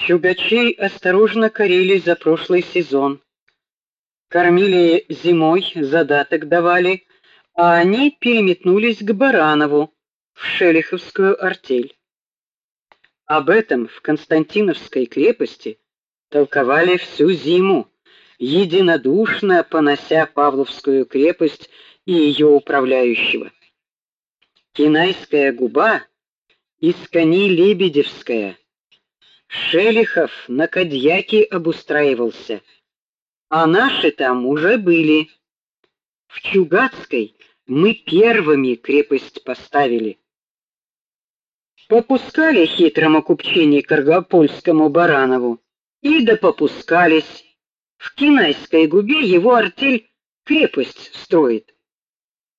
Чугачей осторожно корили за прошлый сезон. Кормили зимой, задаток давали, а они переметнулись к Баранову в Шелиховскую артель. Об этом в Константиновской крепости толковали всю зиму, единодушно понося Павловскую крепость и ее управляющего. Кинайская губа из кони Лебедевская. Шелихов на Кадьяке обустраивался, а наши там уже были. В Чугатской мы первыми крепость поставили. Попускали хитрому купчине Каргопольскому Баранову, и да попускались. В Кинайской губе его артель крепость строит.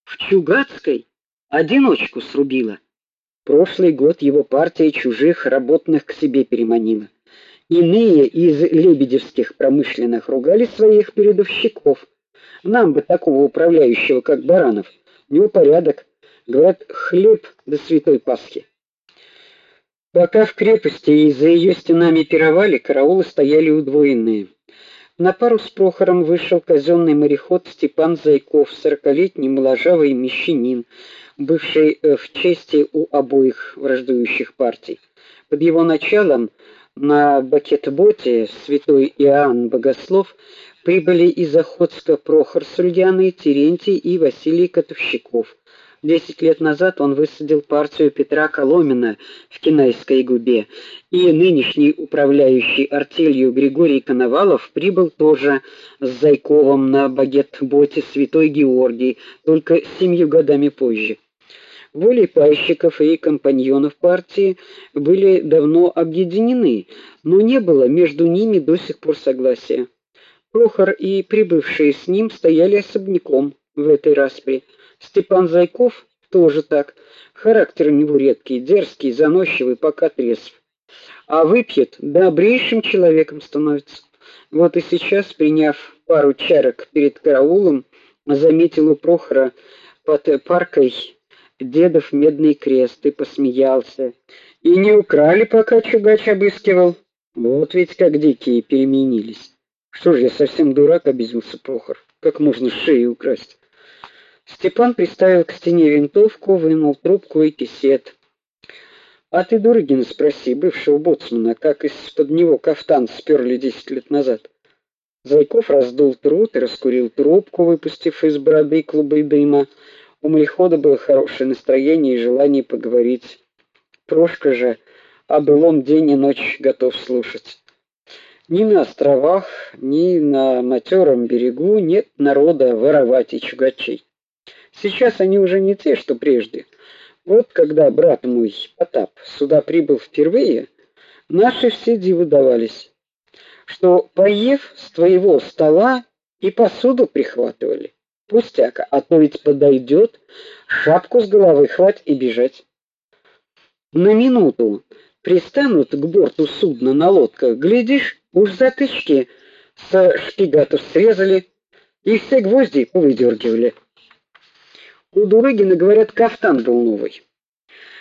В Чугатской одиночку срубила. Прошлый год его партия чужих работных к себе переманила. Иные из лебедевских промышленных ругали своих передовщиков. Нам бы такого управляющего, как Баранов. У него порядок, говорят, хлеб до святой Пасхи. Пока в крепости и за ее стенами пировали, караулы стояли удвоенные. На пару с Прохором вышел казенный мореход Степан Зайков, сорокалетний моложавый мещанин, бывший э, в чести у обоих враждующих партий. Под его началом на бакетботе святой Иоанн Богослов прибыли из Охотска Прохор с Ульяной, Терентий и Василий Котовщиков. Десять лет назад он высадил партию Петра Коломина в Кинайской губе, и нынешний управляющий артелью Григорий Коновалов прибыл тоже с Зайковым на багет-боте Святой Георгий, только семью годами позже. Воли пайщиков и компаньонов партии были давно объединены, но не было между ними до сих пор согласия. Прохор и прибывшие с ним стояли особняком в этой распре. Степан Зайков тоже так. Характер у него редкий, дерзкий, заносчивый, пока трезв. А выпьет, добрейшим человеком становится. Вот и сейчас, приняв пару чарок перед караулом, заметил у Прохора под паркой дедов медный крест и посмеялся. И не украли, пока чугач обыскивал. Вот ведь как дикие переменились. Что ж я совсем дурак, обиделся Прохор. Как можно шею украсть? Степан приставил к стене винтовку, вынул трубку и кисет. А ты Дурыгина спроси, бывшего боцмана, как из-под него кафтан сперли десять лет назад. Зайков раздул труд и раскурил трубку, выпустив из бороды клубы дыма. У морехода было хорошее настроение и желание поговорить. Прошка же о былом день и ночь готов слушать. Ни на островах, ни на матером берегу нет народа воровать и чугачей. Сейчас они уже не те, что прежде. Вот когда брат мой Потап сюда прибыл впервые, наши все диву давались, что поев с твоего стола и посуду прихватывали. Пустяк, а то ведь подойдет, шапку с головы хвать и бежать. На минуту пристанут к борту судна на лодках, глядишь, уж затычки со шпигатов срезали и все гвозди повыдергивали. У Дурыгина, говорят, кафтан был новый.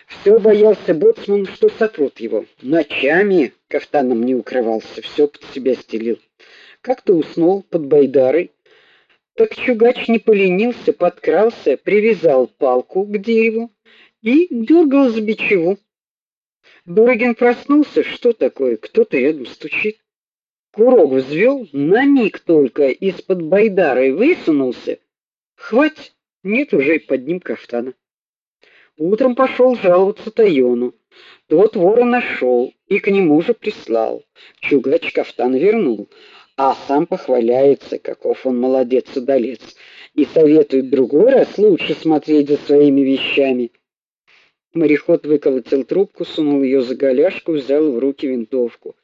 Все боялся боцман, что сотрут его. Ночами кафтаном не укрывался, все под себя стелил. Как-то уснул под байдарой. Так чугач не поленился, подкрался, привязал палку к дереву и дергал за бичеву. Дурыгин проснулся, что такое? Кто-то рядом стучит. Курок взвел, на миг только из-под байдары высунулся. Хвать нет уже и под ним кафтана. Утром пошел жаловаться Тайону. Тот вора нашел и к нему же прислал. Чугач кафтан вернул, а сам похваляется, каков он молодец-удалец, и советует другой раз лучше смотреть за своими вещами. Мореход выколотил трубку, сунул ее за голяшку, взял в руки винтовку.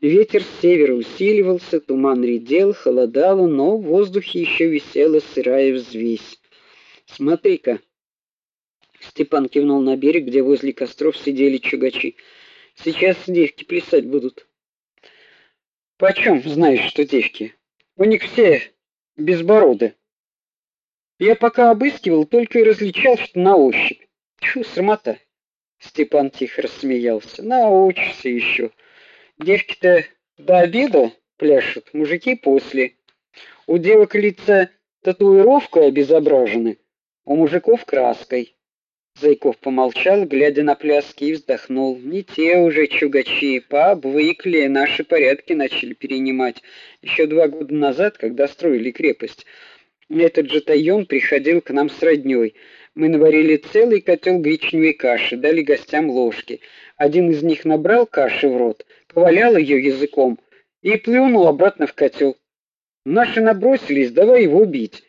Ветер с севера усиливался, туман редел, холодало, но в воздухе еще висела сырая взвесь. Смотри-ка. Степан кивнул на берег, где возле костров сидели чугачи. Сейчас девки плясать будут. Почем знаешь, что девки? У них все безбороды. Я пока обыскивал, только и различал, что на ощупь. Тьфу, срамота. Степан тихо рассмеялся. Научишься еще. Девки-то до обеда пляшут, мужики после. У девок лица татуировкой обезображены, у мужиков краской. Зайков помолчал, глядя на пляски, и вздохнул. Не те уже чугачи, пообвыкли, наши порядки начали перенимать. Еще два года назад, когда строили крепость, этот же Тайон приходил к нам с роднёй. Мы наварили целый котел гречневой каши, дали гостям ложки. Один из них набрал каши в рот, повалял ее языком и плюнул обратно в котел. Наши набросились, давай его бить.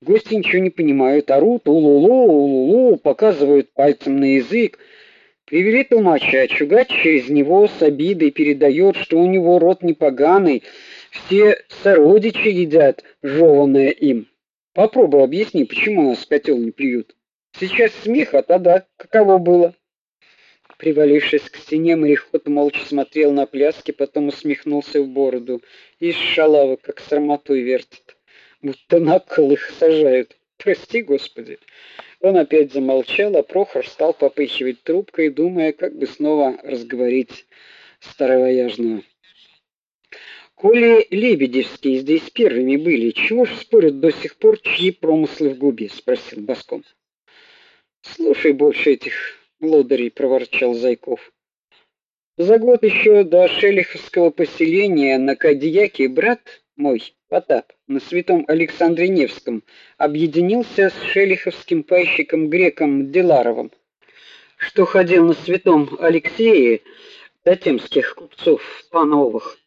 Гости ничего не понимают, орут улулу, улулу, показывают пальцем на язык. Привели толмача, чугач через него с обидой передает, что у него рот не поганый, все сородичи едят жеванное им. Попробуй объясни, почему нас в котел не плюют. Сейчас смех, а тогда каково было? Привалившись к стене, мореход молча смотрел на пляски, потом усмехнулся в бороду. И шалава, как срамотой вертит будто на кол их сажают. Прости, Господи. Он опять замолчал, а Прохор стал попыхивать трубкой, думая, как бы снова разговорить старовояжного. Коли Лебедевские здесь первыми были, чего ж спорят до сих пор, чьи промыслы в губе, спросил Баском. Слушай больше этих лодырей, проворчал Зайков. За год еще до Шелиховского поселения на Кадьяке брат мой Потап на Святом Александре Невском объединился с шелиховским пайщиком греком Диларовым, что ходил на Святом Алексее до темских купцов Пановых.